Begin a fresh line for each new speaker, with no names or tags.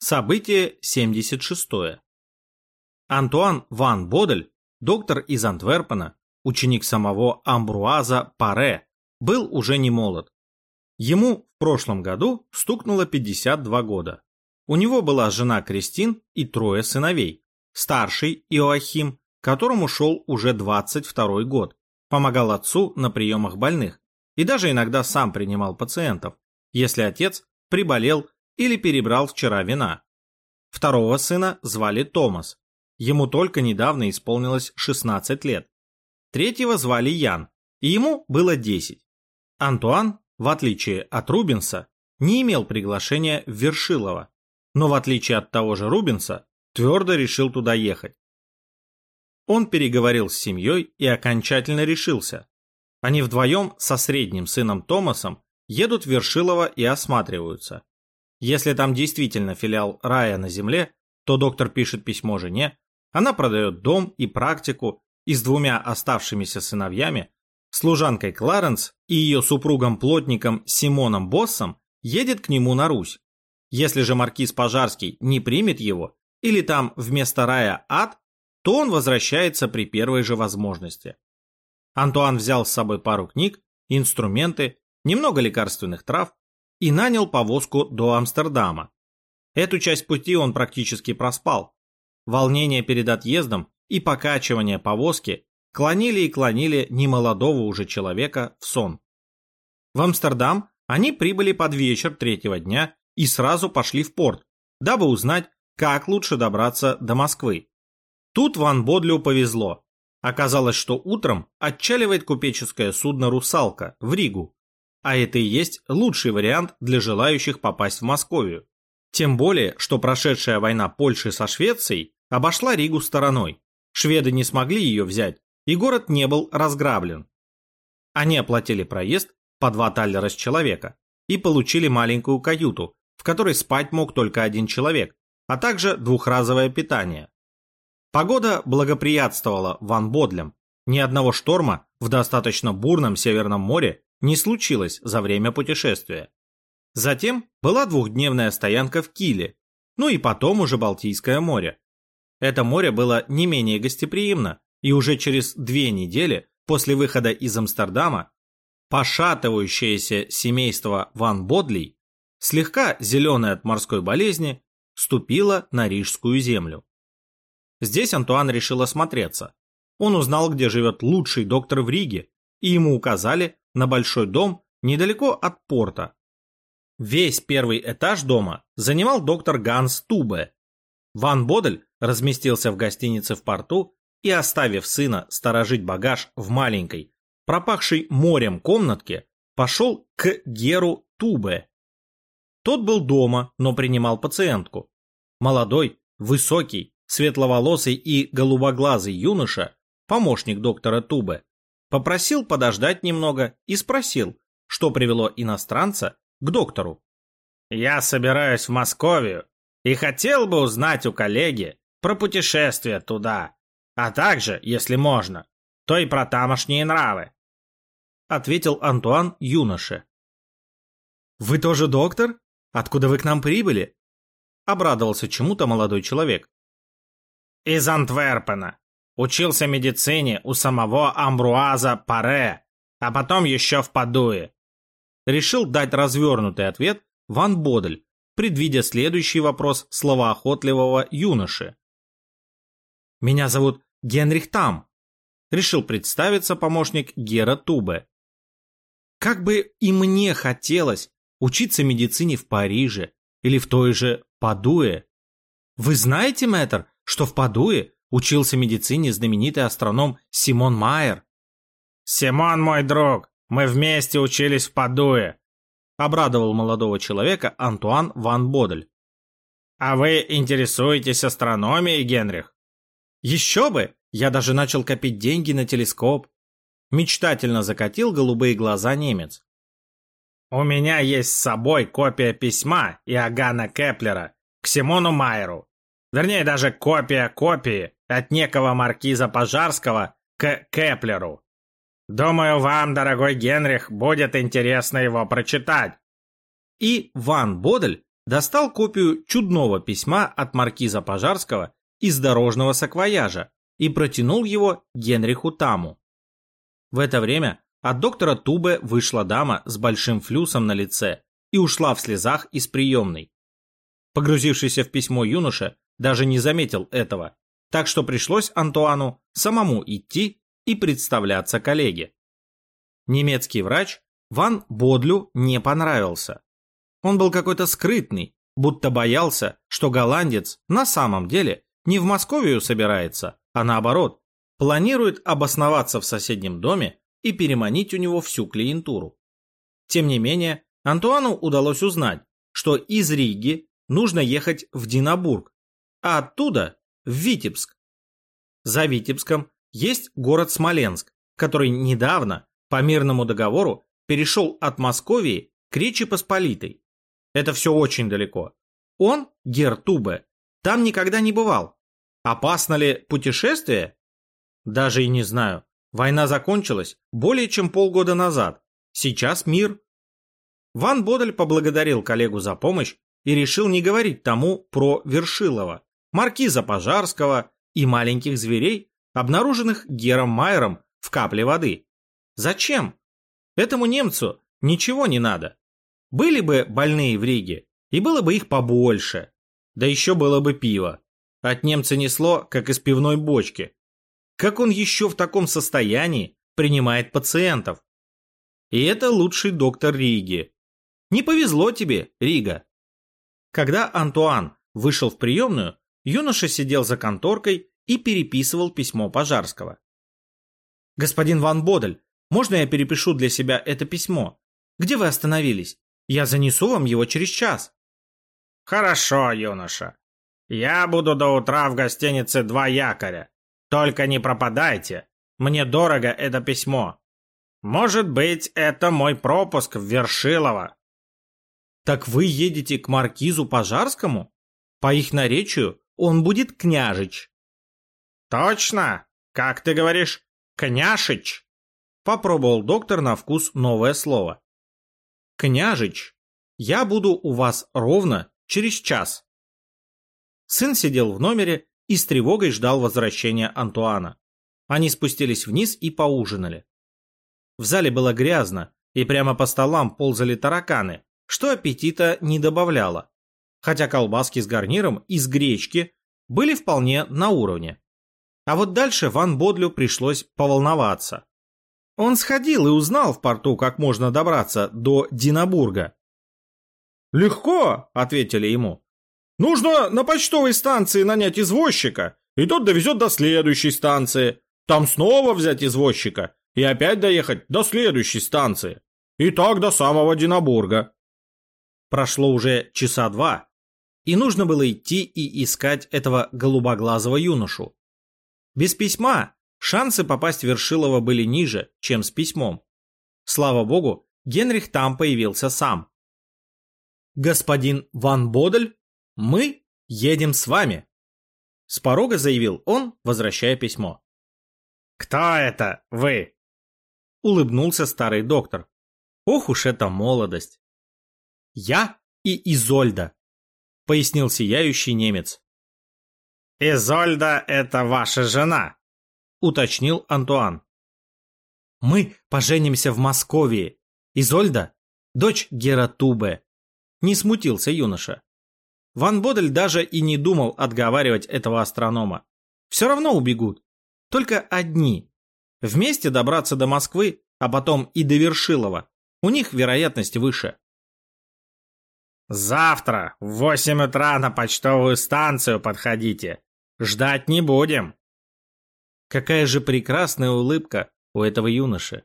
Событие 76. Антуан ван Бодель, доктор из Антверпена, ученик самого Амбруаза Паре, был уже не молод. Ему в прошлом году стукнуло 52 года. У него была жена Кристин и трое сыновей. Старший Иоахим, которому шел уже 22 год, помогал отцу на приемах больных и даже иногда сам принимал пациентов, если отец приболел или перебрал вчера вина. Второго сына звали Томас. Ему только недавно исполнилось 16 лет. Третьего звали Ян, и ему было 10. Антуан, в отличие от Рубинса, не имел приглашения в Вершилово, но в отличие от того же Рубинса, твердо решил туда ехать. Он переговорил с семьей и окончательно решился. Они вдвоем со средним сыном Томасом едут в Вершилово и осматриваются. Если там действительно филиал рая на земле, то доктор пишет письмо жене, она продает дом и практику, и с двумя оставшимися сыновьями, служанкой Кларенс и ее супругом-плотником Симоном Боссом едет к нему на Русь. Если же маркиз Пожарский не примет его, или там вместо рая ад, то он возвращается при первой же возможности. Антуан взял с собой пару книг, инструменты, немного лекарственных трав и нанял повозку до Амстердама. Эту часть пути он практически проспал. Волнение перед отъездом и покачивание повозки клонили и клонили немолодого уже человека в сон. В Амстердам они прибыли под вечер третьего дня и сразу пошли в порт, дабы узнать, как лучше добраться до Москвы. Тут Ван Бодлю повезло. Оказалось, что утром отчаливает купеческое судно «Русалка» в Ригу, а это и есть лучший вариант для желающих попасть в Московию. Тем более, что прошедшая война Польши со Швецией обошла Ригу стороной. Шведы не смогли ее взять, и город не был разграблен. Они оплатили проезд по два таллера с человека и получили маленькую каюту, в которой спать мог только один человек, а также двухразовое питание. Погода благоприятствовала Ван Бодлям. Ни одного шторма в достаточно бурном Северном море не случилось за время путешествия. Затем была двухдневная стоянка в Киле, ну и потом уже Балтийское море. Это море было не менее гостеприимно, и уже через две недели после выхода из Амстердама пошатывающееся семейство Ван Бодлей, слегка зеленое от морской болезни, ступило на Рижскую землю. Здесь Антуан решил осмотреться. Он узнал, где живет лучший доктор в Риге, и ему указали на большой дом недалеко от порта. Весь первый этаж дома занимал доктор Ганс Тубе. Ван Бодель разместился в гостинице в порту и, оставив сына сторожить багаж в маленькой, пропахшей морем комнатке, пошел к Геру Тубе. Тот был дома, но принимал пациентку. Молодой, высокий, светловолосый и голубоглазый юноша, помощник доктора Тубе, попросил подождать немного и спросил, что привело иностранца к доктору. «Я собираюсь в Московию и хотел бы узнать у коллеги про путешествие туда, а также, если можно, то и про тамошние нравы», ответил Антуан юноше. «Вы тоже доктор? Откуда вы к нам прибыли?» обрадовался чему-то молодой человек. «Из Антверпена. Учился медицине у самого Амбруаза Паре, а потом еще в Падуе. Решил дать развернутый ответ Ван Бодель, предвидя следующий вопрос словоохотливого юноши. «Меня зовут Генрих Там», — решил представиться помощник Гера Тубе. «Как бы и мне хотелось учиться медицине в Париже или в той же Падуе. Вы знаете, мэтр, что в Падуе учился медицине знаменитый астроном Симон Майер. «Симон мой друг, мы вместе учились в Падуе», обрадовал молодого человека Антуан Ван Бодель. «А вы интересуетесь астрономией, Генрих?» «Еще бы! Я даже начал копить деньги на телескоп». Мечтательно закатил голубые глаза немец. «У меня есть с собой копия письма Иоганна Кеплера к Симону Майеру. Вернее, даже копия копии от некого маркиза Пожарского к Кеплеру. Думаю, вам, дорогой Генрих, будет интересно его прочитать. И Ван Бодель достал копию чудного письма от маркиза Пожарского из дорожного саквояжа и протянул его Генриху Таму. В это время от доктора Тубе вышла дама с большим флюсом на лице и ушла в слезах из приемной. Погрузившийся в письмо юноша даже не заметил этого, так что пришлось Антуану самому идти и представляться коллеге. Немецкий врач Ван Бодлю не понравился. Он был какой-то скрытный, будто боялся, что голландец на самом деле не в Московию собирается, а наоборот, планирует обосноваться в соседнем доме и переманить у него всю клиентуру. Тем не менее, Антуану удалось узнать, что из Риги нужно ехать в Динабург, а оттуда в Витебск. За Витебском есть город Смоленск, который недавно, по мирному договору, перешел от Московии к Речи Посполитой. Это все очень далеко. Он, Гертубе, там никогда не бывал. Опасно ли путешествие? Даже и не знаю. Война закончилась более чем полгода назад. Сейчас мир. Ван Бодель поблагодарил коллегу за помощь и решил не говорить тому про Вершилова, маркиза Пожарского и маленьких зверей, обнаруженных Гером Майером в капле воды. Зачем? Этому немцу ничего не надо. Были бы больные в Риге, и было бы их побольше. Да еще было бы пиво. От немца несло, как из пивной бочки. Как он еще в таком состоянии принимает пациентов? И это лучший доктор Риги. Не повезло тебе, Рига. Когда Антуан вышел в приемную, юноша сидел за конторкой и переписывал письмо Пожарского. «Господин Ван Бодель, можно я перепишу для себя это письмо? Где вы остановились? Я занесу вам его через час».
«Хорошо, юноша. Я буду до утра в гостинице «Два якоря». Только не пропадайте. Мне дорого это письмо. Может быть, это мой пропуск в Вершилово».
«Так вы едете к маркизу Пожарскому? По их наречию он будет княжич».
«Точно? Как ты говоришь, княшич?»
Попробовал доктор на вкус новое слово. «Княжич, я буду у вас ровно через час». Сын сидел в номере и с тревогой ждал возвращения Антуана. Они спустились вниз и поужинали. В зале было грязно, и прямо по столам ползали тараканы, что аппетита не добавляло. Хотя колбаски с гарниром из гречки были вполне на уровне. А вот дальше Ван Бодлю пришлось поволноваться. Он сходил и узнал в порту, как можно добраться до Динабурга.
«Легко», — ответили ему. «Нужно на почтовой станции нанять извозчика, и тот довезет до следующей станции. Там снова взять извозчика и опять доехать до следующей станции. И так до самого Динабурга».
Прошло уже часа два, и нужно было идти и искать этого голубоглазого юношу. Без письма Шансы попасть в Вершилова были ниже, чем с письмом. Слава богу, Генрих там появился сам. «Господин Ван Бодель, мы едем с вами», — с порога заявил он, возвращая письмо.
«Кто это вы?»
— улыбнулся старый доктор. «Ох уж эта молодость!» «Я и Изольда», — пояснил сияющий немец.
«Изольда — это ваша жена»,
уточнил Антуан. Мы поженимся в Москве. Изольда – дочь Гератубе. Не смутился юноша. Ван Бодель даже и не думал отговаривать этого астронома. Все равно убегут. Только одни. Вместе добраться до Москвы, а потом и до Вершилова. У них вероятность выше.
«Завтра в восемь утра на почтовую станцию подходите. Ждать не будем»,
Какая же прекрасная улыбка у этого юноши.